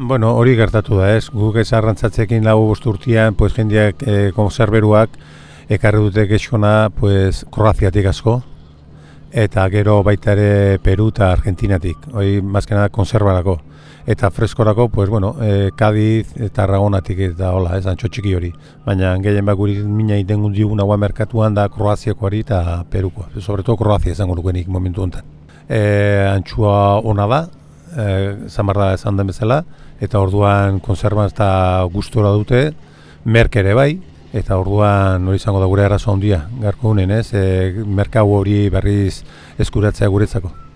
Bueno, hori gertatu da, ez? Guk ez arrantzatzekin lau urtean, pues, jendeak e, konserberuak ekarri dute gexkona pues, Kroaziatik asko, eta gero baita ere Peru eta Argentinatik, hori mazkena konserbarako. Eta freskorako, pues, bueno, e, Cadiz eta Aragonatik eta hola, ez, antxo txiki hori. Baina gehien bat guri mina iten digun hau merkatuan da Kroaziako hori eta Peruko. Sobreto Kroazia izango nukenik momentu honetan. E, antxua ona da, e, zamarra esan den bezala, eta orduan konserban eta gustora dute, merk ere bai, eta orduan hori izango da gure arazo handia, garko honen, ez, e, merkau hori berriz eskuratzea guretzako.